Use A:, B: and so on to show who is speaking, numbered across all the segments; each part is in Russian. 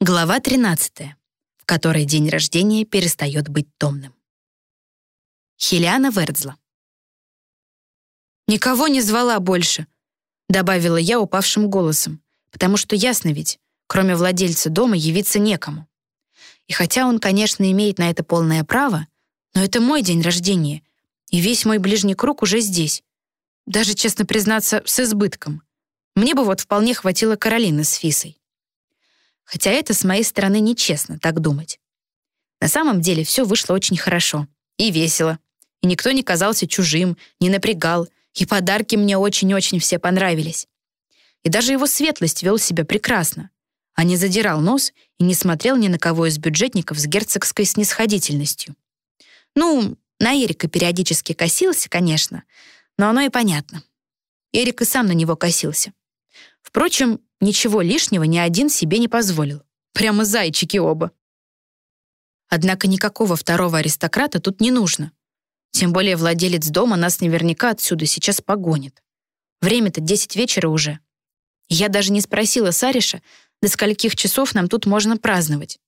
A: Глава 13, в которой день рождения перестает быть томным. Хелиана Вердзла. «Никого не звала больше», — добавила я упавшим голосом, потому что ясно ведь, кроме владельца дома явиться некому. И хотя он, конечно, имеет на это полное право, но это мой день рождения, и весь мой ближний круг уже здесь. Даже, честно признаться, с избытком. Мне бы вот вполне хватило Каролины с Фисой. Хотя это с моей стороны нечестно так думать. На самом деле все вышло очень хорошо и весело. И никто не казался чужим, не напрягал, и подарки мне очень-очень все понравились. И даже его светлость вел себя прекрасно, а не задирал нос и не смотрел ни на кого из бюджетников с герцогской снисходительностью. Ну, на Эрика периодически косился, конечно, но оно и понятно. Эрик и сам на него косился. Впрочем, Ничего лишнего ни один себе не позволил. Прямо зайчики оба. Однако никакого второго аристократа тут не нужно. Тем более владелец дома нас наверняка отсюда сейчас погонит. Время-то 10 вечера уже. Я даже не спросила Сариша, до скольких часов нам тут можно праздновать.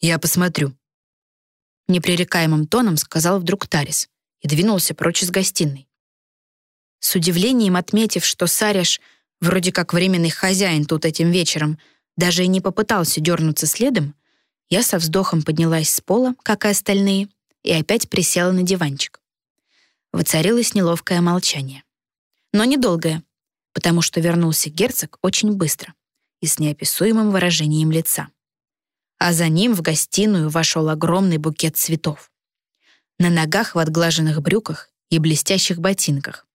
B: «Я посмотрю», — непререкаемым тоном сказал вдруг Тарис и двинулся прочь из гостиной.
A: С удивлением отметив, что Сариш — вроде как временный хозяин тут этим вечером, даже и не попытался дернуться следом, я со вздохом поднялась с пола, как и остальные, и опять присела на диванчик. Воцарилось неловкое молчание. Но недолгое, потому что вернулся герцог очень быстро и с неописуемым выражением лица. А за ним в гостиную вошел огромный букет цветов. На ногах в отглаженных брюках и блестящих ботинках,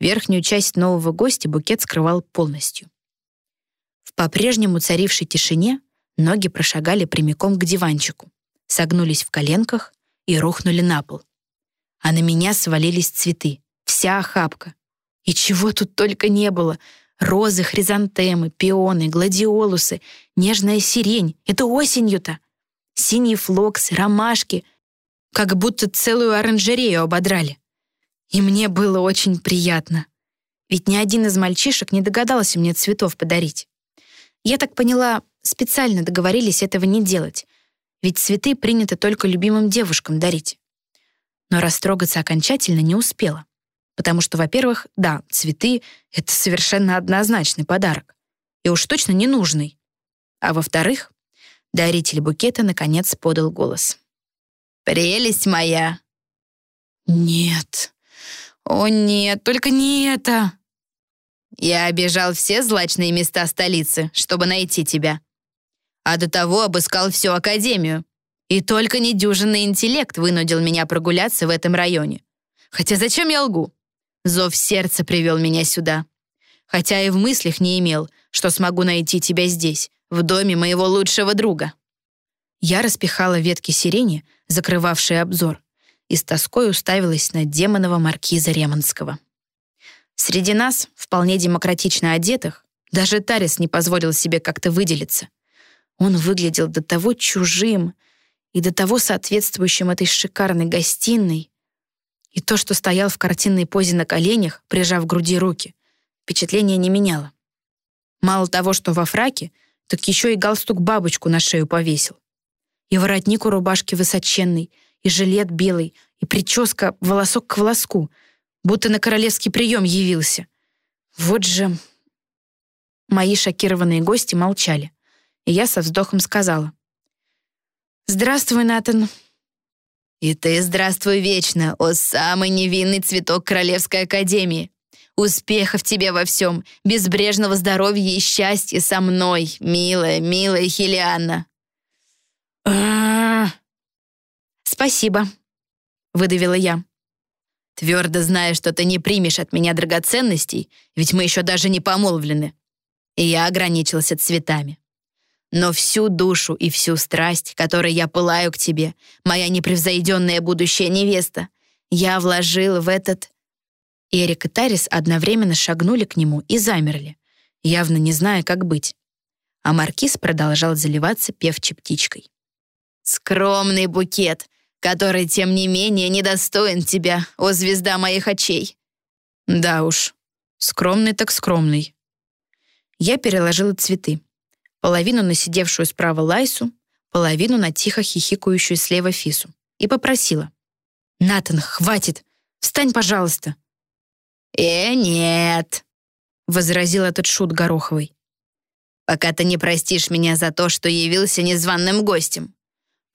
A: Верхнюю часть нового гостя букет скрывал полностью. В по-прежнему царившей тишине ноги прошагали прямиком к диванчику, согнулись в коленках и рухнули на пол. А на меня свалились цветы, вся охапка. И чего тут только не было. Розы, хризантемы, пионы, гладиолусы, нежная сирень. Это осенью-то. Синие флоксы, ромашки. Как будто целую оранжерею ободрали. И мне было очень приятно. Ведь ни один из мальчишек не догадался мне цветов подарить. Я так поняла, специально договорились этого не делать, ведь цветы принято только любимым девушкам дарить. Но растрогаться окончательно не успела. Потому что, во-первых, да, цветы — это совершенно однозначный подарок. И уж точно ненужный. А во-вторых, даритель букета наконец подал голос. «Прелесть моя!» «Нет», «О нет, только не это!» «Я обежал все злачные места столицы, чтобы найти тебя. А до того обыскал всю Академию. И только недюжинный интеллект вынудил меня прогуляться в этом районе. Хотя зачем я лгу? Зов сердца привел меня сюда. Хотя и в мыслях не имел, что смогу найти тебя здесь, в доме моего лучшего друга». Я распихала ветки сирени, закрывавшие обзор, и с тоской уставилась на демонова маркиза Ремонского. Среди нас, вполне демократично одетых, даже Тарис не позволил себе как-то выделиться. Он выглядел до того чужим и до того соответствующим этой шикарной гостиной. И то, что стоял в картинной позе на коленях, прижав к груди руки, впечатление не меняло. Мало того, что во фраке, так еще и галстук-бабочку на шею повесил. И воротник у рубашки высоченный — и жилет белый, и прическа волосок к волоску, будто на королевский прием явился. Вот же... Мои шокированные гости молчали, и я со вздохом сказала. «Здравствуй, Натан». «И ты здравствуй вечно, о самый невинный цветок Королевской Академии. Успехов тебе во всем, безбрежного здоровья и счастья со мной, милая, милая Хелианна». «Спасибо», — выдавила я.
B: «Твердо знаю, что ты не примешь от меня драгоценностей, ведь мы еще даже не помолвлены». И я ограничился цветами. Но всю душу и всю страсть, которой я пылаю к тебе, моя непревзойденная будущая невеста, я вложил в этот...
A: Эрик и Тарис одновременно шагнули к нему и замерли, явно не зная, как быть. А Маркиз продолжал заливаться певчей птичкой.
B: «Скромный букет, который, тем не менее, недостоин тебя, о звезда моих очей».
A: «Да уж, скромный так скромный». Я переложила цветы. половину на сидевшую справа Лайсу, половину на тихо хихикающую слева Фису, и попросила. «Натан, хватит! Встань, пожалуйста!»
B: «Э, нет!»
A: — возразил этот шут Гороховый.
B: «Пока ты не простишь меня за то, что явился незваным гостем.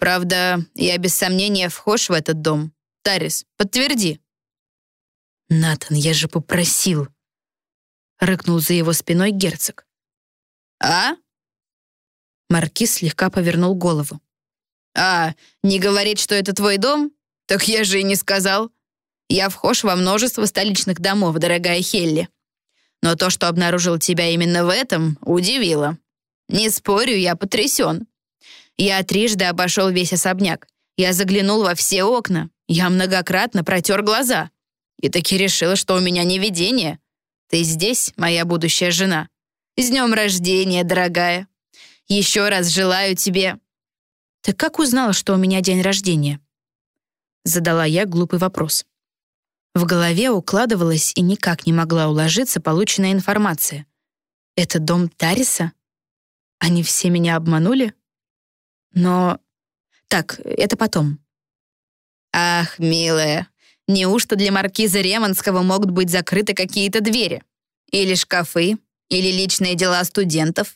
B: Правда, я без сомнения вхож в этот дом. Тарис, подтверди».
A: «Натан, я же попросил!» — рыкнул за его спиной герцог.
B: «А?»
A: Маркиз слегка повернул голову.
B: «А, не говорить, что это твой дом? Так я же и не сказал. Я вхож во множество столичных домов, дорогая Хелли. Но то, что обнаружил тебя именно в этом, удивило. Не спорю, я потрясен. Я трижды обошел весь особняк. Я заглянул во все окна. Я многократно протер глаза. И таки решила, что у меня не видение. Ты здесь, моя будущая жена. С днем рождения, дорогая. Еще раз желаю тебе...»
A: «Ты как узнала, что у меня день рождения?» Задала я глупый вопрос. В голове укладывалась и никак не могла уложиться полученная информация. «Это дом Тариса? Они все меня обманули?» Но... Так, это потом.
B: «Ах, милая, неужто для маркиза Ремонского могут быть закрыты какие-то двери? Или шкафы? Или личные дела студентов?»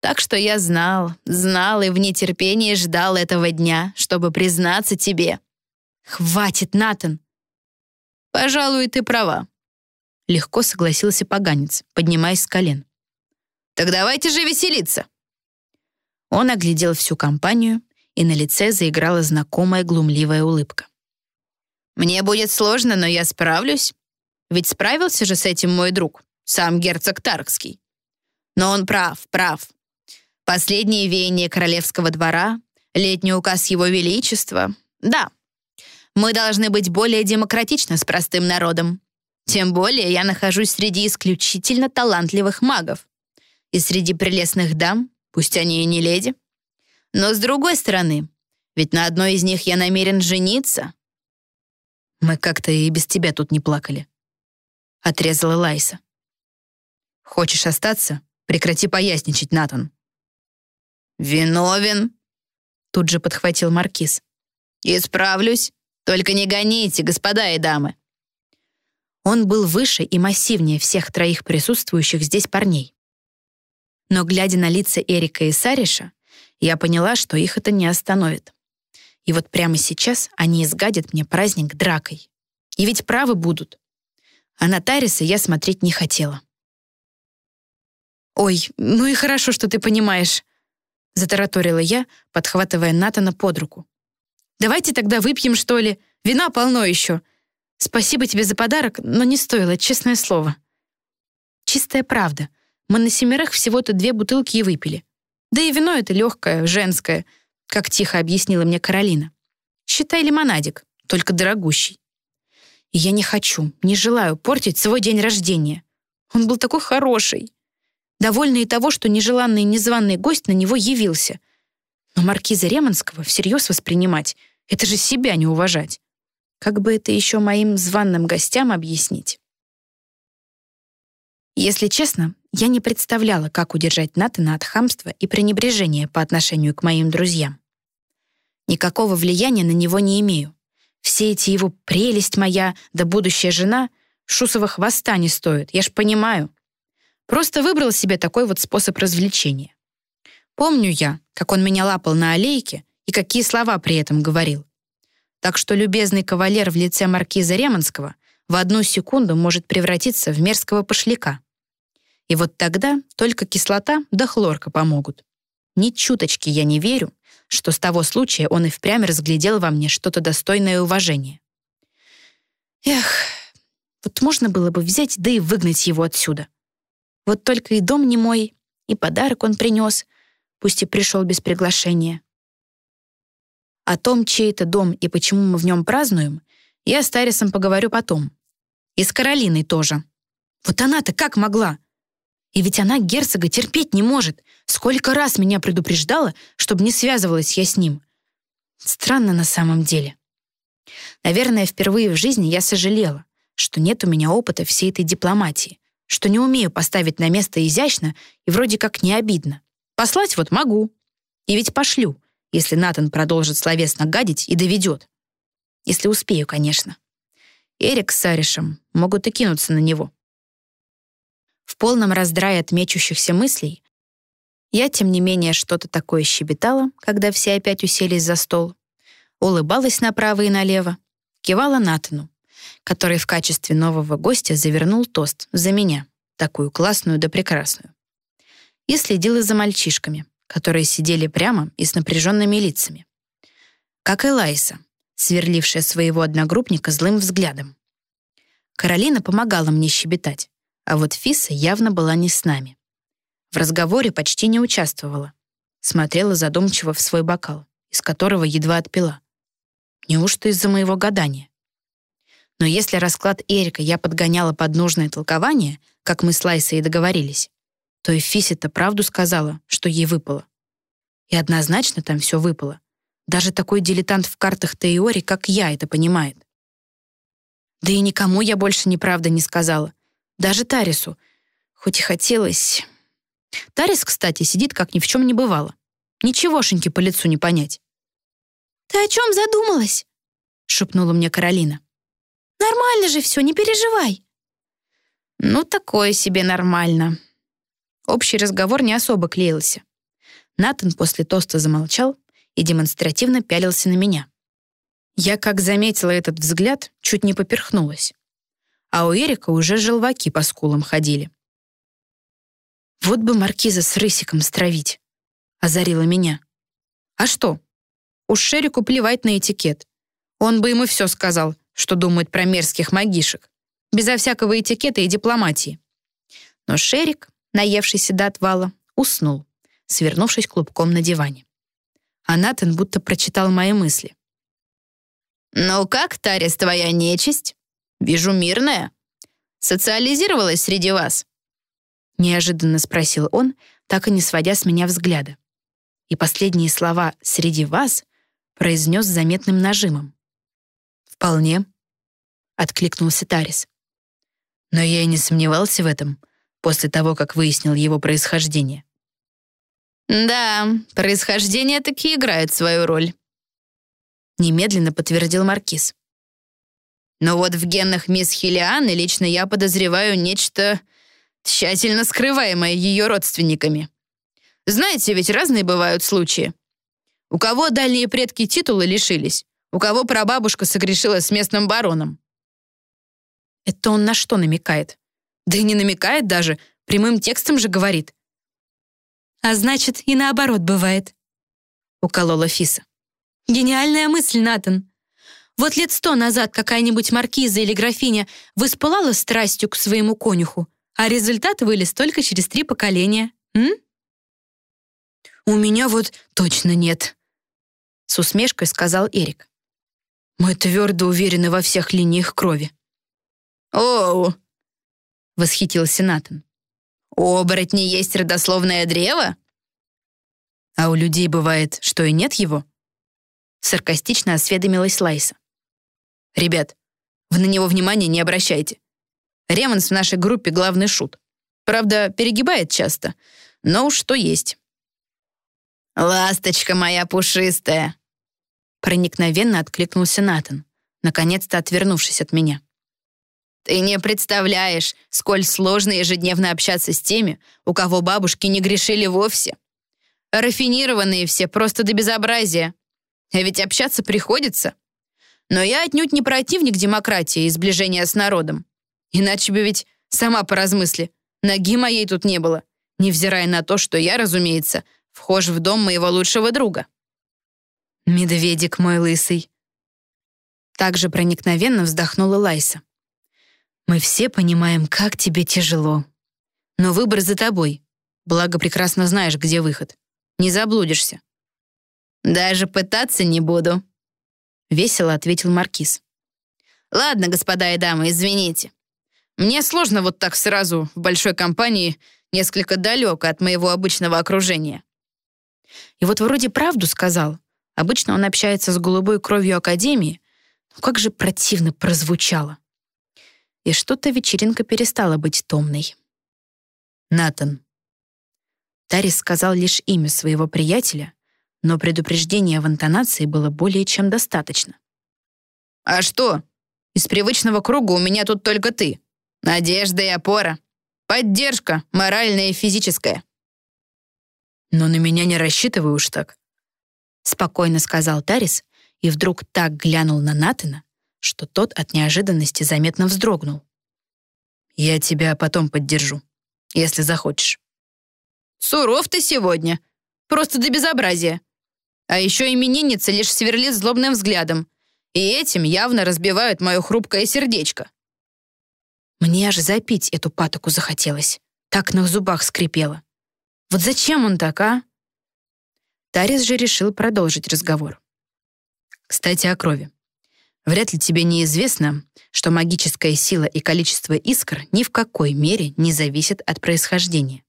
B: Так что я знал, знал и в нетерпении ждал этого дня, чтобы признаться тебе.
A: «Хватит, Натан!»
B: «Пожалуй, ты права», —
A: легко согласился поганец, поднимаясь с колен.
B: «Так давайте же веселиться!»
A: Он оглядел всю компанию, и на лице заиграла знакомая глумливая улыбка.
B: «Мне будет сложно, но я справлюсь. Ведь справился же с этим мой друг, сам герцог Таркский. Но он прав, прав. Последние веяния королевского двора, летний указ его величества. Да, мы должны быть более демократичны с простым народом. Тем более я нахожусь среди исключительно талантливых магов. И среди прелестных дам, пусть они и не леди. Но с другой стороны, ведь на одной из них я намерен жениться.
A: Мы как-то и без тебя тут не плакали. Отрезала Лайса. Хочешь остаться? Прекрати поясничать, Натан.
B: «Виновен», —
A: тут же подхватил Маркиз.
B: «Исправлюсь. Только не гоните, господа и дамы».
A: Он был выше и массивнее всех троих присутствующих здесь парней. Но, глядя на лица Эрика и Сариша, я поняла, что их это не остановит. И вот прямо сейчас они изгадят мне праздник дракой. И ведь правы будут. А на Тариса я смотреть не хотела. «Ой, ну и хорошо, что ты понимаешь», — затараторила я, подхватывая Натана под руку. «Давайте тогда выпьем, что ли? Вина полно еще. Спасибо тебе за подарок, но не стоило, честное слово». Чистая правда. Мы на семерых всего-то две бутылки и выпили. Да и вино это легкое, женское, как тихо объяснила мне Каролина. Считай лимонадик, только дорогущий. И я не хочу, не желаю портить свой день рождения. Он был такой хороший довольный и того, что нежеланный незваный гость на него явился. Но маркиза Ремонского всерьез воспринимать — это же себя не уважать. Как бы это еще моим званным гостям объяснить? Если честно, я не представляла, как удержать Натана от хамства и пренебрежения по отношению к моим друзьям. Никакого влияния на него не имею. Все эти его «прелесть моя», да будущая жена Шусова хвоста не стоят, я ж понимаю. Просто выбрал себе такой вот способ развлечения. Помню я, как он меня лапал на аллейке и какие слова при этом говорил. Так что любезный кавалер в лице маркиза Ремонского в одну секунду может превратиться в мерзкого пошляка. И вот тогда только кислота да хлорка помогут. Ни чуточки я не верю, что с того случая он и впрямь разглядел во мне что-то достойное уважения. Эх, вот можно было бы взять да и выгнать его отсюда. Вот только и дом не мой, и подарок он принес, пусть и пришел без приглашения. О том, чей это дом и почему мы в нем празднуем, я с Тарисом поговорю потом. И с Каролиной тоже. Вот она-то как могла? И ведь она герцога терпеть не может. Сколько раз меня предупреждала, чтобы не связывалась я с ним. Странно на самом деле. Наверное, впервые в жизни я сожалела, что нет у меня опыта всей этой дипломатии что не умею поставить на место изящно и вроде как не обидно. Послать вот могу. И ведь пошлю, если Натан продолжит словесно гадить и доведет. Если успею, конечно. Эрик с Саришем могут и кинуться на него. В полном раздрае от мечущихся мыслей я, тем не менее, что-то такое щебетала, когда все опять уселись за стол, улыбалась направо и налево, кивала Натану, который в качестве нового гостя завернул тост за меня, такую классную да прекрасную, и следила за мальчишками, которые сидели прямо и с напряженными лицами. Как и Лайса, сверлившая своего одногруппника злым взглядом. Каролина помогала мне щебетать, а вот Фиса явно была не с нами. В разговоре почти не участвовала. Смотрела задумчиво в свой бокал, из которого едва отпила. Неужто из-за моего гадания? Но если расклад Эрика я подгоняла под нужное толкование, как мы с Лайсой и договорились, то и Фиси-то правду сказала, что ей выпало. И однозначно там все выпало. Даже такой дилетант в картах Теори, как я, это понимает. Да и никому я больше неправда не сказала. Даже Тарису. Хоть и хотелось... Тарис, кстати, сидит, как ни в чем не бывало. Ничегошеньки по лицу не понять.
C: «Ты о чем задумалась?» — шепнула мне Каролина. «Нормально же все, не переживай».
A: Ну, такое себе нормально. Общий разговор не особо клеился. Натан после тоста замолчал и демонстративно пялился на меня. Я, как заметила этот взгляд, чуть не поперхнулась. А у Эрика уже желваки по скулам ходили. Вот бы маркиза с рысиком стравить, озарила меня. А что? Уж Шерику плевать на этикет. Он бы ему все сказал, что думает про мерзких магишек, безо всякого этикета и дипломатии. Но Шерик, наевшийся до отвала, уснул, свернувшись клубком на диване. А Натан будто прочитал мои мысли.
B: «Ну как, Тарис, твоя нечисть? Вижу, мирная. Социализировалась среди вас?»
A: Неожиданно спросил он, так и не сводя с меня взгляда. И последние слова «среди вас» произнес с заметным нажимом. «Вполне», — откликнулся Тарис. Но я и не сомневался в этом после того, как выяснил его происхождение.
B: «Да, происхождение таки играет свою роль», — немедленно подтвердил Маркиз. «Но вот в генах мисс Хелианы лично я подозреваю нечто тщательно скрываемое ее родственниками. Знаете, ведь разные бывают случаи. У кого дальние предки титулы лишились, у кого прабабушка согрешила с местным бароном.
A: Это он на что намекает? Да и не намекает даже, прямым текстом же говорит.
C: А значит, и наоборот бывает. Уколола Фиса. Гениальная мысль, Натан. Вот лет сто назад какая-нибудь маркиза или графиня воспылала страстью к своему конюху, а результат вылез только через три поколения. М?
A: «У меня вот точно нет», с усмешкой сказал Эрик. Мы твердо уверены во всех линиях крови.
B: «Оу!»
A: — восхитился Натан.
B: «У оборотни есть родословное древо?»
A: «А у людей бывает, что и нет его?» Саркастично осведомилась Лайса. «Ребят, вы на него внимания не обращайте. Ремонс в нашей группе главный шут. Правда, перегибает часто, но уж что есть».
B: «Ласточка моя пушистая!»
A: Проникновенно откликнулся Натан, наконец-то отвернувшись от меня.
B: «Ты не представляешь, сколь сложно ежедневно общаться с теми, у кого бабушки не грешили вовсе. Рафинированные все просто до безобразия. А ведь общаться приходится. Но я отнюдь не противник демократии и сближения с народом. Иначе бы ведь, сама поразмысли, ноги моей тут не было, невзирая на то, что я, разумеется, вхож в дом моего лучшего друга.
A: «Медведик мой лысый». Так же проникновенно вздохнула Лайса. «Мы все понимаем, как тебе тяжело. Но выбор за тобой. Благо, прекрасно знаешь, где выход. Не заблудишься».
B: «Даже пытаться не буду», —
A: весело ответил Маркиз.
B: «Ладно, господа и дамы, извините. Мне сложно вот так сразу в большой компании несколько далеко от моего обычного окружения».
A: И вот вроде правду сказал, Обычно он общается с голубой кровью Академии, но как же противно прозвучало. И что-то вечеринка перестала быть томной. Натан. Тарис сказал лишь имя своего приятеля, но предупреждения в интонации было более чем достаточно.
B: «А что? Из привычного круга у меня тут только ты. Надежда и опора. Поддержка, моральная и физическая».
A: «Но на меня не рассчитывай уж так», — спокойно сказал Тарис и вдруг так глянул на Натана, что тот от неожиданности заметно вздрогнул. «Я тебя потом поддержу, если захочешь».
B: «Суров ты сегодня. Просто до безобразия. А еще именинница лишь сверлит злобным взглядом, и этим явно разбивают мое хрупкое сердечко».
A: Мне аж запить эту патоку захотелось. Так на зубах скрипело. Вот зачем он так, а? Тарис же решил продолжить разговор. Кстати, о крови. Вряд ли тебе неизвестно, что магическая сила и количество искр ни в какой мере не зависят от происхождения.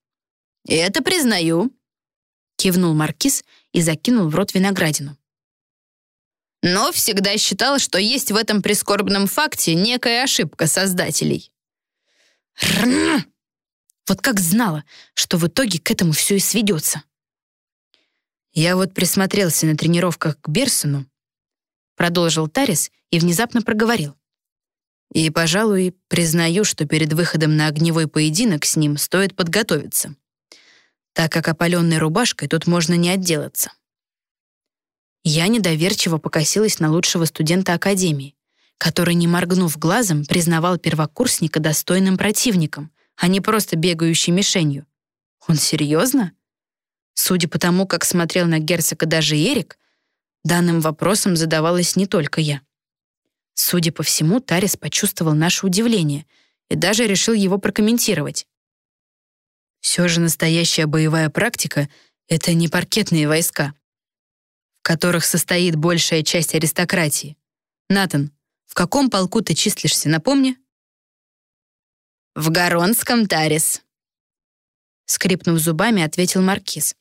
B: «Это признаю», — кивнул Маркиз и закинул в рот виноградину. «Но всегда считал, что есть в этом прискорбном факте некая ошибка создателей».
A: Вот как знала, что в итоге к этому все и сведется. Я вот присмотрелся на тренировках к Берсону, продолжил Тарис и внезапно проговорил. И, пожалуй, признаю, что перед выходом на огневой поединок с ним стоит подготовиться, так как опаленной рубашкой тут можно не отделаться. Я недоверчиво покосилась на лучшего студента Академии, который, не моргнув глазом, признавал первокурсника достойным противником, а не просто бегающей мишенью. Он серьезно? Судя по тому, как смотрел на герцога даже Эрик, данным вопросом задавалась не только я. Судя по всему, Тарис почувствовал наше удивление и даже решил его прокомментировать. Все же настоящая боевая практика — это не паркетные войска, в которых состоит большая часть аристократии. Натан, в каком полку ты числишься, напомни?
B: В Горонском, Тарис.
A: Скрипнув зубами, ответил Маркиз,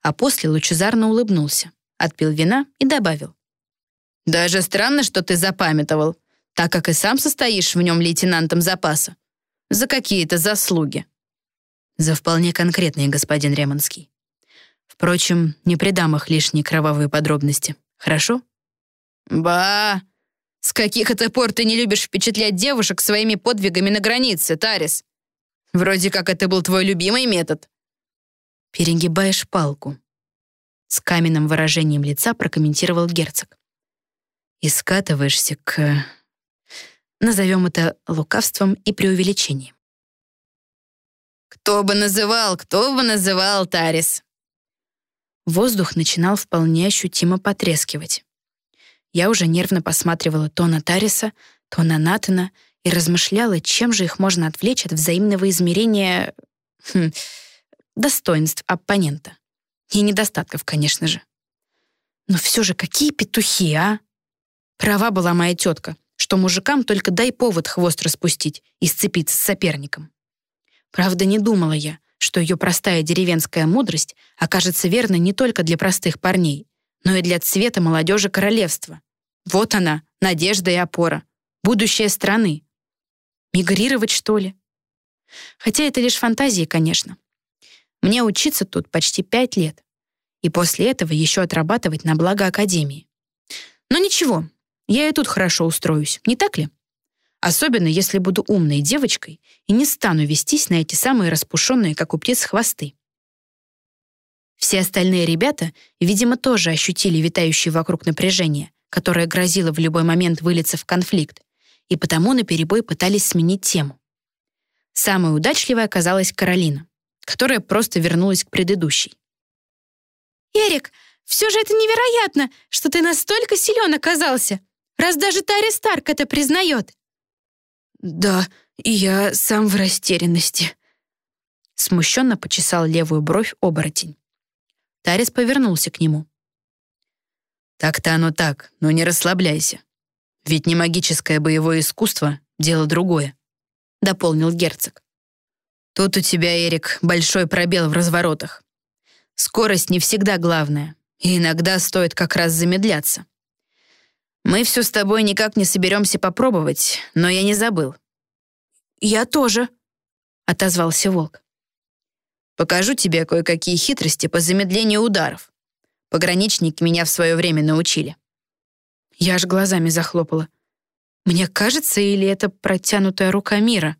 A: а после лучезарно улыбнулся, отпил вина и добавил.
B: Даже странно, что ты запамятовал, так как и сам состоишь в нем лейтенантом запаса. За какие-то заслуги.
A: За вполне конкретные, господин Ремонский. Впрочем, не придам их лишние кровавые подробности. Хорошо?
B: Ба! С каких это пор ты не любишь впечатлять девушек своими подвигами на границе, Тарис? Вроде как это был твой любимый метод.
A: Перегибаешь палку. С каменным выражением лица прокомментировал герцог и скатываешься к... Назовем это лукавством и преувеличением.
B: «Кто бы называл, кто бы называл, Тарис!»
A: Воздух начинал вполне ощутимо потрескивать. Я уже нервно посматривала то на Тариса, то на Натана и размышляла, чем же их можно отвлечь от взаимного измерения хм, достоинств оппонента. И недостатков, конечно же. Но все же какие петухи, а? Права была моя тетка, что мужикам только дай повод хвост распустить и сцепиться с соперником. Правда, не думала я, что ее простая деревенская мудрость окажется верной не только для простых парней, но и для цвета молодежи королевства. Вот она, надежда и опора, будущее страны. Мигрировать, что ли? Хотя это лишь фантазии, конечно. Мне учиться тут почти пять лет, и после этого еще отрабатывать на благо Академии. Но ничего, я и тут хорошо устроюсь, не так ли? Особенно, если буду умной девочкой и не стану вестись на эти самые распушенные, как у птиц, хвосты. Все остальные ребята, видимо, тоже ощутили витающее вокруг напряжение, которое грозило в любой момент вылиться в конфликт, и потому наперебой пытались сменить тему. Самой удачливой оказалась Каролина, которая просто вернулась к предыдущей.
C: «Эрик, все же это невероятно, что ты настолько силен оказался!» раз даже Тари Старк это признает?»
A: «Да, я сам в растерянности», — смущенно почесал левую бровь оборотень. Тарис повернулся к нему. «Так-то оно так, но не расслабляйся. Ведь не магическое боевое искусство — дело другое», — дополнил герцог. «Тут у тебя, Эрик, большой пробел в разворотах. Скорость не всегда главная, и иногда стоит как раз замедляться. Мы все с тобой никак не соберемся попробовать, но я не забыл».
C: «Я тоже», —
A: отозвался волк. Покажу тебе кое-какие хитрости по замедлению ударов. Пограничники меня в свое время научили».
D: Я аж глазами захлопала. Мне кажется, или это протянутая рука мира?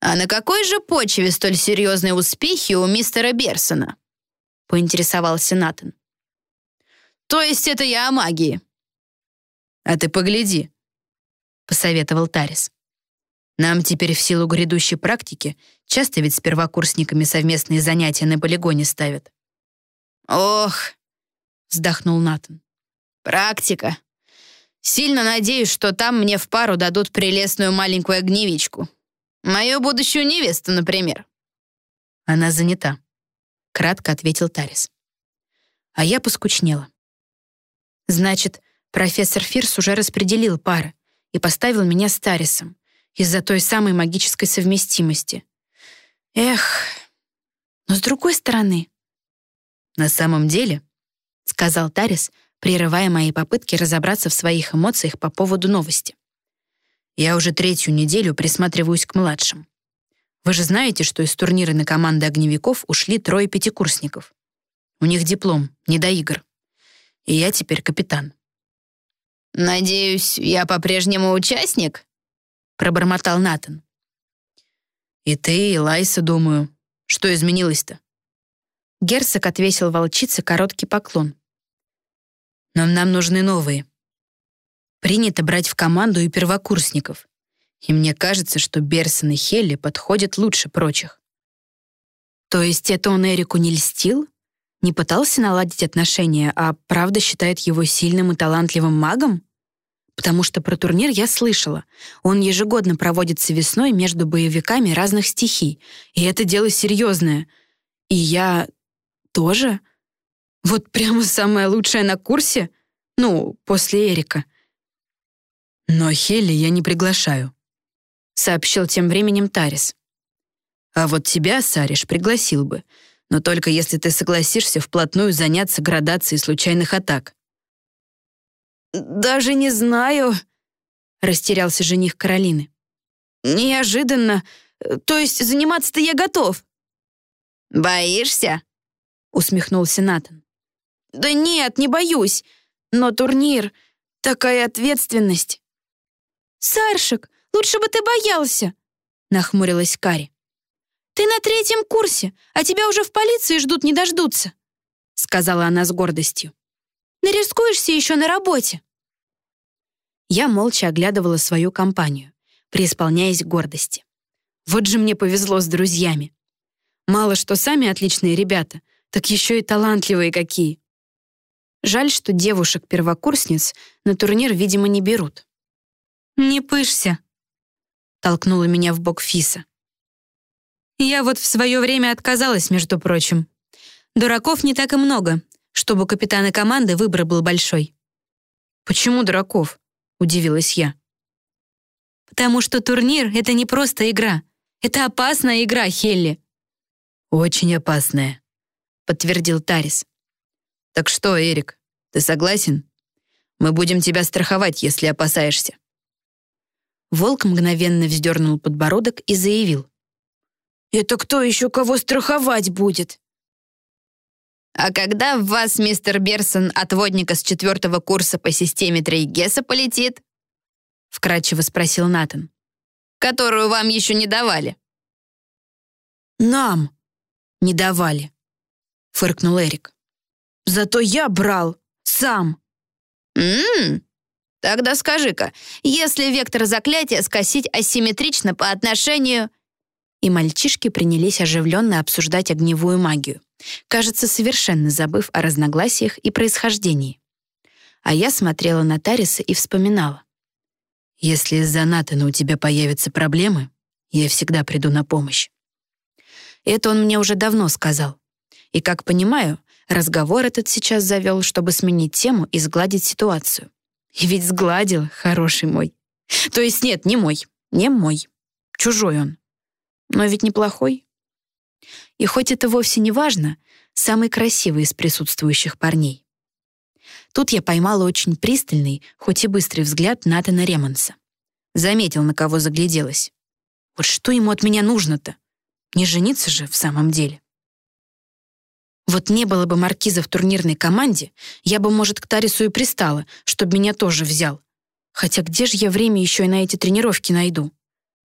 A: «А на какой же почве столь серьезные успехи у мистера Берсона?» — поинтересовался Натан. «То есть это я о магии?» «А ты погляди», — посоветовал Тарис. «Нам теперь в силу грядущей практики часто ведь с первокурсниками совместные занятия на полигоне ставят». «Ох», — вздохнул Натан. «Практика. Сильно надеюсь, что там мне в пару дадут прелестную маленькую огневичку. Мою будущую невесту, например». «Она занята», — кратко ответил Тарис. А я поскучнела. Значит, профессор Фирс уже распределил пары и поставил меня с Тарисом из-за той самой магической совместимости. Эх, но с другой стороны... «На самом деле», — сказал Тарис, — прерывая мои попытки разобраться в своих эмоциях по поводу новости. Я уже третью неделю присматриваюсь к младшим. Вы же знаете, что из турнира на команды огневиков ушли трое пятикурсников. У них диплом, не до игр. И я теперь капитан. «Надеюсь, я по-прежнему участник?» — пробормотал Натан. «И ты, и Лайса, думаю. Что изменилось-то?» Герцог отвесил волчице короткий поклон. Но нам нужны новые. Принято брать в команду и первокурсников. И мне кажется, что Берсон и Хелли подходят лучше прочих. То есть это он Эрику не льстил? Не пытался наладить отношения, а правда считает его сильным и талантливым магом? Потому что про турнир я слышала. Он ежегодно проводится весной между боевиками разных стихий. И это дело серьезное. И я тоже? Вот прямо самая лучшая на курсе? Ну, после Эрика. Но Хелли я не приглашаю, сообщил тем временем Тарис. А вот тебя, Сариш, пригласил бы, но только если ты согласишься вплотную заняться градацией случайных атак. «Даже не знаю», — растерялся жених Каролины. «Неожиданно. То есть заниматься-то я готов». «Боишься?» — усмехнулся Натан. «Да нет, не боюсь. Но турнир — такая ответственность». «Саршик, лучше бы ты боялся», — нахмурилась Кари. «Ты на третьем курсе, а тебя уже в полиции ждут не дождутся», — сказала она с гордостью. «Нарискуешься еще на работе». Я молча оглядывала свою компанию, преисполняясь гордости. Вот же мне повезло с друзьями. Мало что сами отличные ребята, так еще и талантливые какие. Жаль, что девушек-первокурсниц на турнир, видимо, не берут. «Не пышься», — толкнула меня в бок Фиса. «Я вот в свое время отказалась, между прочим. Дураков не так и много, чтобы у капитана команды выбор был большой». «Почему дураков?» — удивилась я. «Потому что турнир — это не просто игра. Это опасная игра, Хелли». «Очень опасная», — подтвердил Тарис. «Так что, Эрик, ты согласен? Мы будем тебя страховать, если опасаешься». Волк мгновенно вздернул подбородок и заявил. «Это кто еще кого страховать будет?» «А когда в вас, мистер Берсон, отводника с четвертого курса по системе Трейгеса полетит?» — вкратчиво спросил Натан. «Которую вам еще не давали». «Нам не давали», — фыркнул Эрик. Зато я брал сам. Мм. Тогда скажи-ка, если вектор заклятия скосить асимметрично по отношению... И мальчишки принялись оживленно обсуждать огневую магию, кажется, совершенно забыв о разногласиях и происхождении. А я смотрела на Тариса и вспоминала. «Если из-за Натана у тебя появятся проблемы, я всегда приду на помощь». Это он мне уже давно сказал. И, как понимаю, Разговор этот сейчас завел, чтобы сменить тему и сгладить ситуацию. И ведь сгладил, хороший мой. То есть нет, не мой, не мой. Чужой он. Но ведь неплохой. И хоть это вовсе не важно, самый красивый из присутствующих парней. Тут я поймала очень пристальный, хоть и быстрый взгляд Натана Ремонса. Заметил, на кого загляделась. Вот что ему от меня нужно-то? Не жениться же в самом деле. Вот не было бы маркиза в турнирной команде, я бы, может, к Тарису и пристала, чтобы меня тоже взял. Хотя где же я время еще и на эти тренировки найду?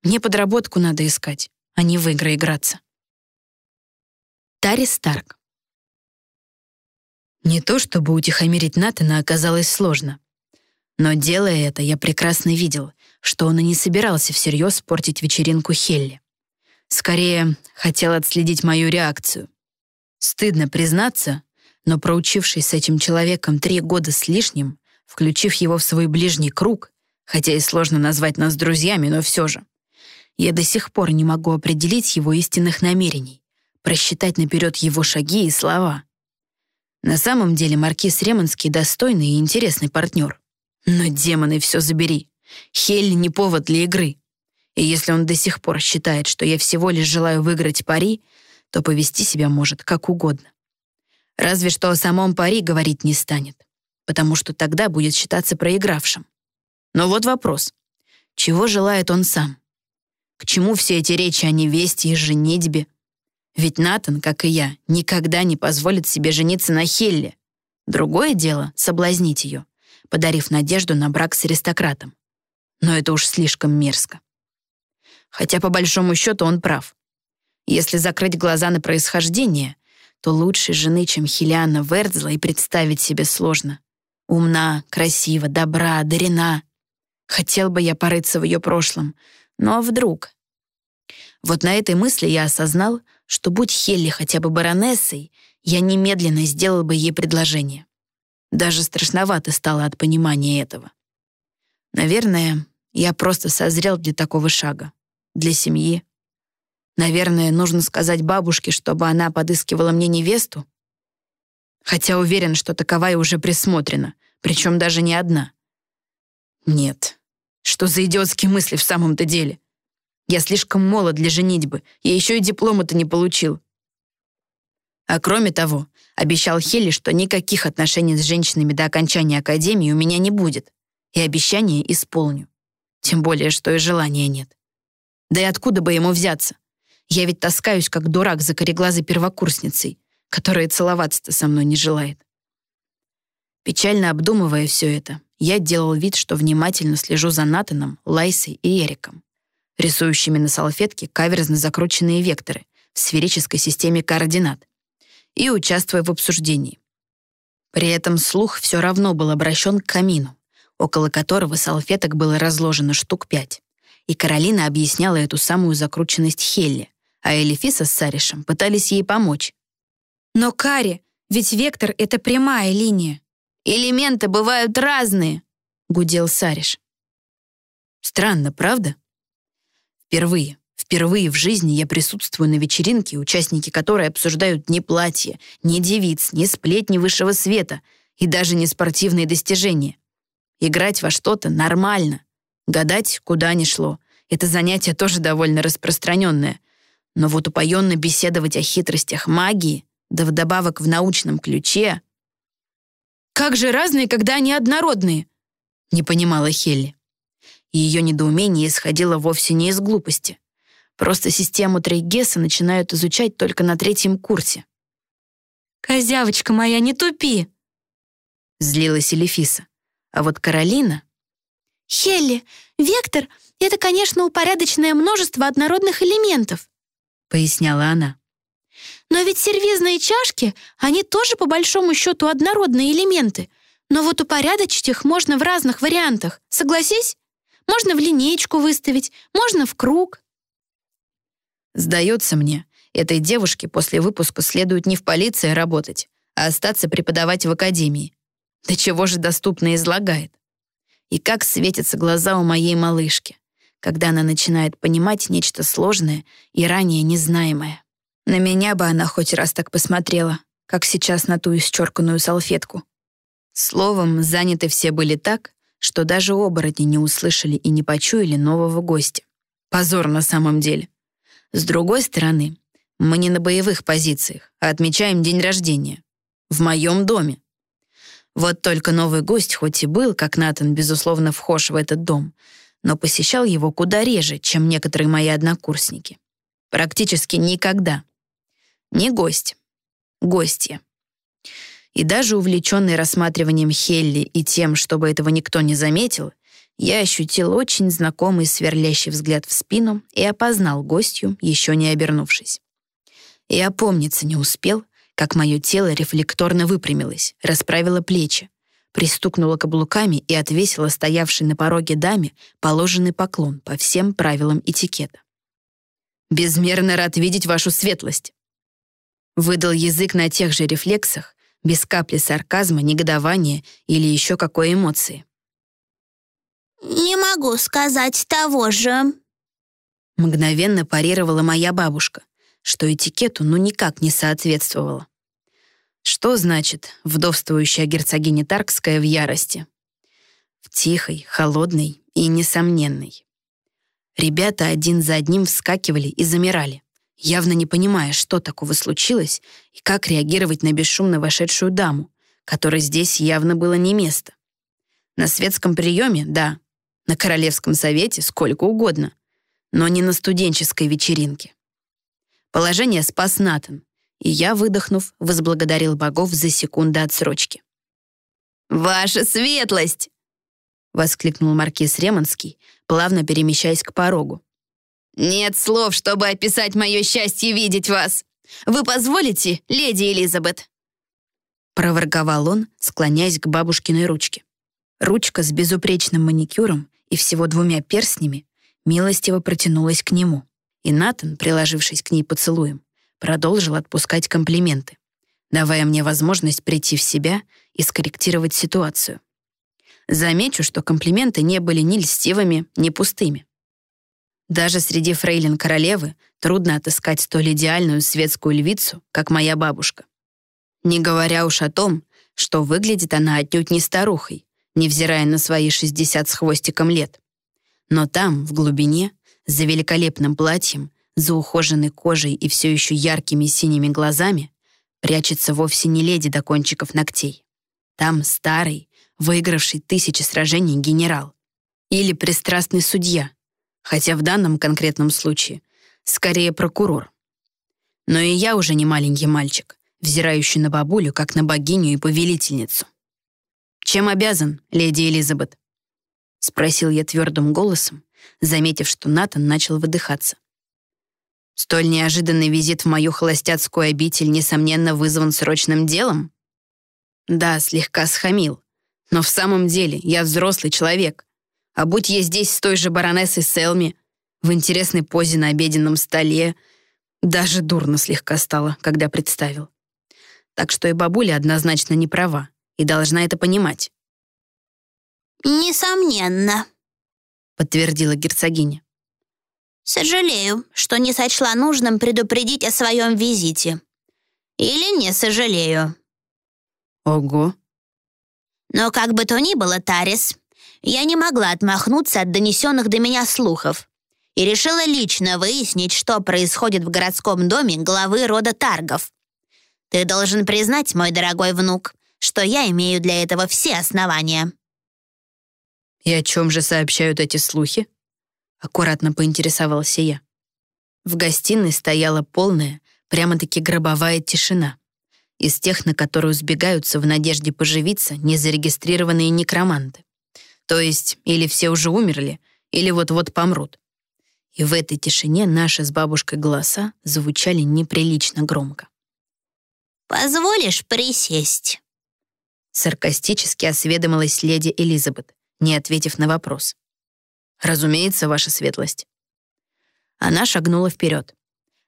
A: Мне подработку надо искать, а не в игры играться. Тарис Старк. Не то чтобы утихомирить Натана оказалось сложно. Но делая это, я прекрасно видел, что он и не собирался всерьез портить вечеринку Хелли. Скорее, хотел отследить мою реакцию. Стыдно признаться, но проучившись с этим человеком три года с лишним, включив его в свой ближний круг, хотя и сложно назвать нас друзьями, но все же, я до сих пор не могу определить его истинных намерений, просчитать наперед его шаги и слова. На самом деле маркиз Ремонский достойный и интересный партнер. Но демоны все забери. Хель не повод для игры. И если он до сих пор считает, что я всего лишь желаю выиграть пари, то повести себя может как угодно. Разве что о самом пари говорить не станет, потому что тогда будет считаться проигравшим. Но вот вопрос. Чего желает он сам? К чему все эти речи о невесте и женитьбе? Ведь Натан, как и я, никогда не позволит себе жениться на Хелле. Другое дело — соблазнить ее, подарив надежду на брак с аристократом. Но это уж слишком мерзко. Хотя, по большому счету, он прав. Если закрыть глаза на происхождение, то лучшей жены, чем Хелиана Вердзла, и представить себе сложно. Умна, красива, добра, дарена. Хотел бы я порыться в ее прошлом, но вдруг... Вот на этой мысли я осознал, что будь Хелли хотя бы баронессой, я немедленно сделал бы ей предложение. Даже страшновато стало от понимания этого. Наверное, я просто созрел для такого шага. Для семьи. Наверное, нужно сказать бабушке, чтобы она подыскивала мне невесту. Хотя уверен, что таковая уже присмотрена, причем даже не одна. Нет. Что за идиотские мысли в самом-то деле? Я слишком молод для женитьбы, я еще и диплома-то не получил. А кроме того, обещал Хелли, что никаких отношений с женщинами до окончания академии у меня не будет, и обещание исполню. Тем более, что и желания нет. Да и откуда бы ему взяться? Я ведь таскаюсь, как дурак за кореглазой первокурсницей, которая целоваться-то со мной не желает. Печально обдумывая все это, я делал вид, что внимательно слежу за Натаном, Лайсой и Эриком рисующими на салфетке каверзно закрученные векторы в сферической системе координат, и участвуя в обсуждении. При этом слух все равно был обращен к камину, около которого салфеток было разложено штук пять, и Каролина объясняла эту самую закрученность Хелли, а Элифиса с Саришем пытались ей помочь.
C: «Но, Кари, ведь вектор — это прямая линия».
B: «Элементы бывают разные», — гудел Сариш.
A: «Странно, правда?» Впервые, впервые в жизни я присутствую на вечеринке, участники которой обсуждают не платье, не девиц, не сплетни высшего света и даже не спортивные достижения. Играть во что-то нормально. Гадать куда ни шло. Это занятие тоже довольно распространенное. Но вот упоенно беседовать о хитростях магии, да вдобавок в научном ключе...
C: «Как же разные, когда они однородные?»
A: — не понимала Хелли и ее недоумение исходило вовсе не из глупости. Просто систему Трейгесса начинают изучать только на третьем курсе.
C: «Козявочка моя, не тупи!»
A: Злилась Элефиса. А вот Каролина...
C: «Хелли, вектор — это, конечно, упорядоченное множество однородных элементов»,
A: поясняла она.
C: «Но ведь сервизные чашки, они тоже по большому счету однородные элементы, но вот упорядочить их можно в разных вариантах, согласись?» Можно в линеечку выставить, можно в круг.
A: Сдается мне, этой девушке после выпуска следует не в полиции работать, а остаться преподавать в академии. До чего же доступно излагает. И как светятся глаза у моей малышки, когда она начинает понимать нечто сложное и ранее незнаемое. На меня бы она хоть раз так посмотрела, как сейчас на ту исчерканную салфетку. Словом, заняты все были так, что даже оборотни не услышали и не почуяли нового гостя. Позор на самом деле. С другой стороны, мы не на боевых позициях, а отмечаем день рождения. В моем доме. Вот только новый гость хоть и был, как Натан, безусловно, вхож в этот дом, но посещал его куда реже, чем некоторые мои однокурсники. Практически никогда. Не гость. Гостья. И даже увлеченный рассматриванием Хелли и тем, чтобы этого никто не заметил, я ощутил очень знакомый сверлящий взгляд в спину и опознал гостью, еще не обернувшись. И опомниться не успел, как мое тело рефлекторно выпрямилось, расправило плечи, пристукнула каблуками и отвесила стоявшей на пороге даме положенный поклон по всем правилам этикета. «Безмерно рад видеть вашу светлость!» Выдал язык на тех же рефлексах, без капли сарказма, негодования или еще какой эмоции.
E: «Не могу сказать того же»,
A: мгновенно парировала моя бабушка, что этикету ну никак не соответствовало. Что значит вдовствующая герцогиня Таркская в ярости? В тихой, холодной и несомненной. Ребята один за одним вскакивали и замирали, явно не понимая, что такого случилось и как реагировать на бесшумно вошедшую даму, которой здесь явно было не место. На светском приеме — да, на королевском совете — сколько угодно, но не на студенческой вечеринке. Положение спас Натан, и я, выдохнув, возблагодарил богов за секунду отсрочки. «Ваша светлость!» — воскликнул маркиз Ремонский, плавно перемещаясь к порогу. «Нет слов, чтобы описать мое счастье видеть вас. Вы позволите, леди Элизабет?» Проворговал он, склоняясь к бабушкиной ручке. Ручка с безупречным маникюром и всего двумя перстнями милостиво протянулась к нему, и Натан, приложившись к ней поцелуем, продолжил отпускать комплименты, давая мне возможность прийти в себя и скорректировать ситуацию. Замечу, что комплименты не были ни льстивыми, ни пустыми. Даже среди фрейлин королевы трудно отыскать столь идеальную светскую львицу, как моя бабушка. Не говоря уж о том, что выглядит она отнюдь не старухой, невзирая на свои 60 с хвостиком лет. Но там, в глубине, за великолепным платьем, за ухоженной кожей и все еще яркими синими глазами прячется вовсе не леди до кончиков ногтей. Там старый, выигравший тысячи сражений генерал. Или пристрастный судья, хотя в данном конкретном случае скорее прокурор. Но и я уже не маленький мальчик, взирающий на бабулю, как на богиню и повелительницу. «Чем обязан, леди Элизабет?» — спросил я твердым голосом, заметив, что Натан начал выдыхаться. Столь неожиданный визит в мою холостяцкую обитель, несомненно, вызван срочным делом? Да, слегка схамил. Но в самом деле я взрослый человек. А будь я здесь с той же баронессой Селми, в интересной позе на обеденном столе, даже дурно слегка стало, когда представил. Так что и бабуля однозначно не права и должна это понимать.
E: «Несомненно», — подтвердила герцогиня. Сожалею, что не сочла нужным предупредить о своем визите. Или не сожалею.
A: Ого.
E: Но как бы то ни было, Тарис, я не могла отмахнуться от донесенных до меня слухов и решила лично выяснить, что происходит в городском доме главы рода Таргов. Ты должен признать, мой дорогой внук, что я имею для этого все основания.
A: И о чем же сообщают эти слухи? Аккуратно поинтересовался я. В гостиной стояла полная, прямо-таки гробовая тишина. Из тех, на которую сбегаются в надежде поживиться незарегистрированные некроманты. То есть или все уже умерли, или вот-вот помрут. И в этой тишине наши с бабушкой голоса звучали неприлично громко.
E: «Позволишь присесть?»
A: Саркастически осведомилась леди Элизабет, не ответив на вопрос. «Разумеется, ваша светлость». Она шагнула вперед.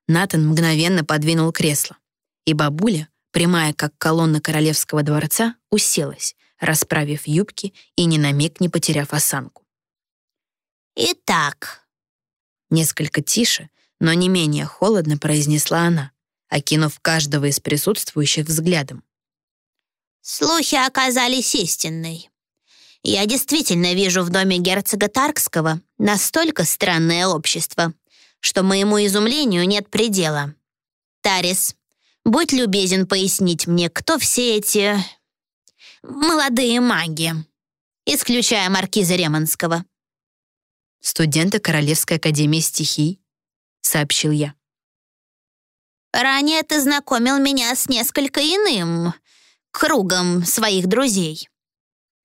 A: Натан мгновенно подвинул кресло. И бабуля, прямая как колонна королевского дворца, уселась, расправив юбки и ни на миг не потеряв осанку.
E: «Итак...»
A: Несколько тише, но не менее холодно произнесла она, окинув каждого из присутствующих взглядом.
E: «Слухи оказались истинной. Я действительно вижу в доме герцога Таркского настолько странное общество, что моему изумлению нет предела. Тарис, будь любезен пояснить мне, кто все эти... молодые маги, исключая маркиза Ремонского.
A: «Студенты Королевской академии стихий», — сообщил я.
E: Ранее ты знакомил меня с несколько иным кругом своих друзей.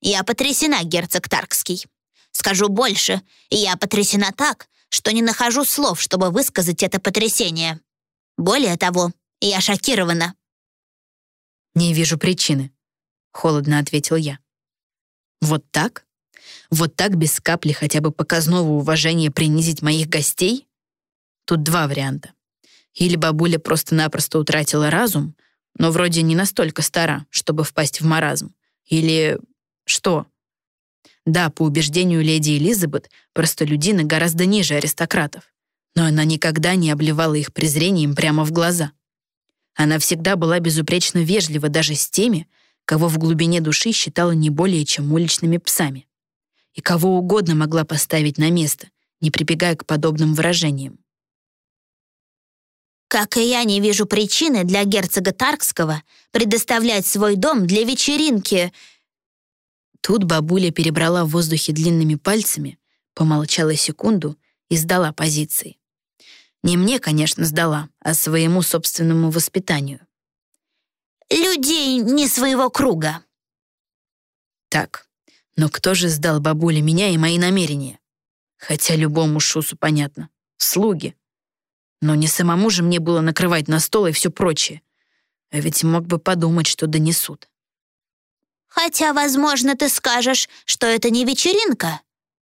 E: Я потрясена, герцог Таркский. Скажу больше, я потрясена так, что не нахожу слов, чтобы высказать это потрясение. Более того, я шокирована».
A: «Не вижу причины», — холодно ответил я. «Вот так? Вот так без капли хотя бы показного уважения принизить моих гостей? Тут два варианта. Или бабуля просто-напросто утратила разум, но вроде не настолько стара, чтобы впасть в маразм. Или что? Да, по убеждению леди Элизабет, простолюдины гораздо ниже аристократов, но она никогда не обливала их презрением прямо в глаза. Она всегда была безупречно вежлива даже с теми, кого в глубине души считала не более чем уличными псами. И кого угодно могла поставить на место, не прибегая к подобным выражениям.
E: Как и я не вижу причины для герцога Таркского предоставлять свой дом для вечеринки.
A: Тут бабуля перебрала в воздухе длинными пальцами, помолчала секунду и сдала позиции. Не мне, конечно, сдала, а своему собственному воспитанию.
E: «Людей не своего круга».
A: Так, но кто же сдал бабуле меня и мои намерения? Хотя любому шусу понятно. Слуги. Но не самому же мне было накрывать на стол и все прочее. А ведь мог бы подумать, что донесут.
E: «Хотя, возможно, ты скажешь, что это не вечеринка»,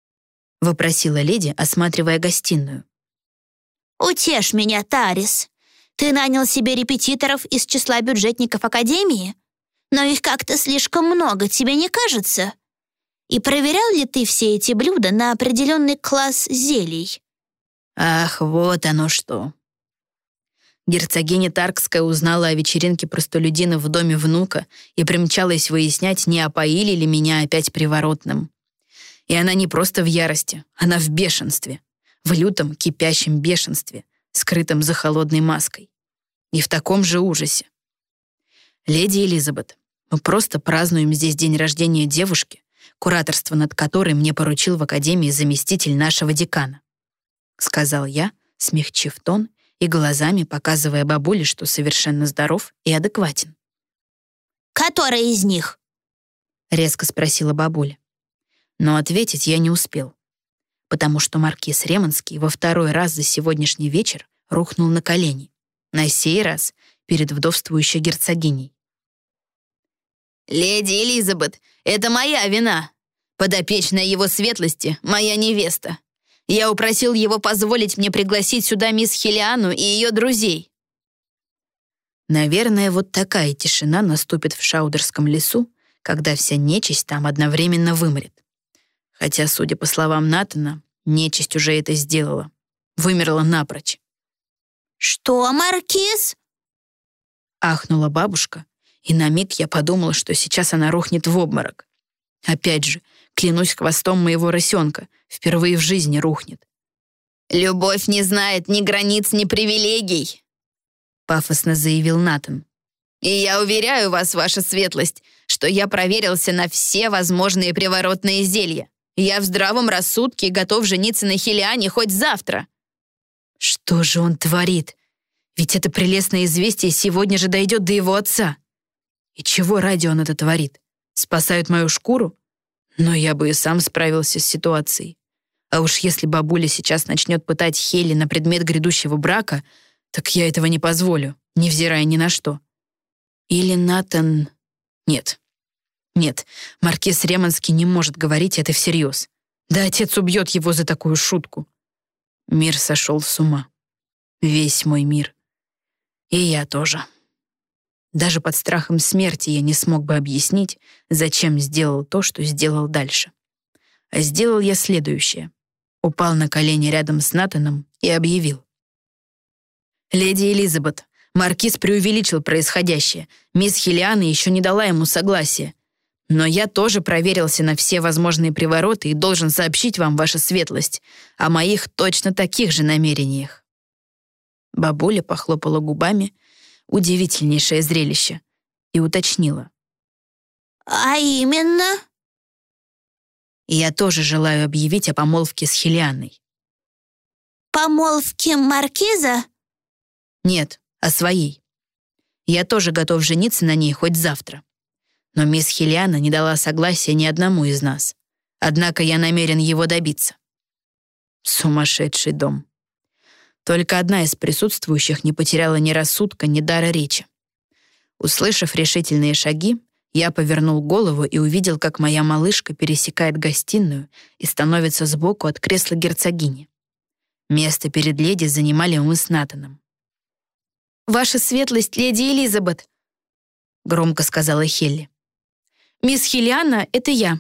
E: —
A: вопросила леди, осматривая гостиную.
E: «Утешь меня, Тарис. Ты нанял себе репетиторов из числа бюджетников Академии? Но их как-то слишком много, тебе не кажется? И проверял ли ты все эти блюда на определенный класс зелий?»
A: «Ах, вот оно что!» Герцогиня Таркская узнала о вечеринке простолюдинов в доме внука и примчалась выяснять, не опоили ли меня опять приворотным. И она не просто в ярости, она в бешенстве в лютом кипящем бешенстве, скрытом за холодной маской. И в таком же ужасе. «Леди Элизабет, мы просто празднуем здесь день рождения девушки, кураторство над которой мне поручил в Академии заместитель нашего декана», сказал я, смягчив тон и глазами показывая бабуле, что совершенно здоров и адекватен.
E: «Которая из них?»
A: резко спросила бабуля. Но ответить я не успел потому что маркиз Ремонский во второй раз за сегодняшний вечер рухнул на колени, на сей раз перед вдовствующей герцогиней.
B: «Леди Элизабет, это моя вина. Подопечная его светлости — моя невеста. Я упросил его позволить мне пригласить сюда мисс Хелиану и ее друзей».
A: Наверное, вот такая тишина наступит в Шаудерском лесу, когда вся нечисть там одновременно вымрет. Хотя, судя по словам Натана, нечисть уже это сделала. Вымерла напрочь.
E: «Что, Маркиз?»
A: Ахнула бабушка, и на миг я подумала, что сейчас она рухнет в обморок. Опять же, клянусь хвостом моего рысенка, впервые в жизни рухнет.
B: «Любовь не знает ни границ, ни привилегий»,
A: пафосно заявил Натан.
B: «И я уверяю вас, ваша светлость, что я проверился на все возможные приворотные зелья. Я в здравом рассудке готов жениться на Хелиане хоть завтра».
A: «Что же он творит? Ведь это прелестное известие сегодня же дойдет до его отца. И чего ради он это творит? Спасают мою шкуру? Но я бы и сам справился с ситуацией. А уж если бабуля сейчас начнет пытать Хели на предмет грядущего брака, так я этого не позволю, невзирая ни на что. Или Натан... Нет, нет, маркиз Ремонский не может говорить это всерьез. Да отец убьет его за такую шутку. Мир сошел с ума. Весь мой мир. И я тоже. Даже под страхом смерти я не смог бы объяснить, зачем сделал то, что сделал дальше. А сделал я следующее. Упал на колени рядом с Натаном и объявил. «Леди Элизабет, маркиз преувеличил происходящее. Мисс Хелиана еще не дала ему согласия. Но я тоже проверился на все возможные привороты и должен сообщить вам, ваша светлость, о моих точно таких же намерениях». Бабуля похлопала губами, удивительнейшее зрелище, и уточнила.
E: «А именно?»
A: «Я тоже желаю объявить о помолвке с Хелианой».
E: «Помолвке маркиза?»
A: «Нет, о своей. Я тоже готов жениться на ней хоть завтра. Но мисс Хелиана не дала согласия ни одному из нас. Однако я намерен его добиться. Сумасшедший дом. Только одна из присутствующих не потеряла ни рассудка, ни дара речи. Услышав решительные шаги, я повернул голову и увидел, как моя малышка пересекает гостиную и становится сбоку от кресла герцогини. Место перед леди занимали мы с Натаном.
F: «Ваша светлость, леди Элизабет», — громко сказала Хелли. «Мисс Хелиана — это я.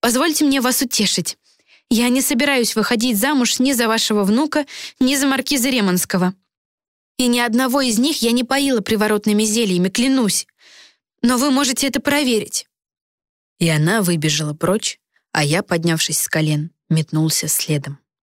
F: Позвольте мне вас утешить. Я не собираюсь выходить замуж ни за вашего внука, ни за маркиза Ремонского. И ни одного из них я не поила приворотными зельями, клянусь. Но вы можете это проверить».
A: И она выбежала прочь, а я, поднявшись с колен, метнулся следом.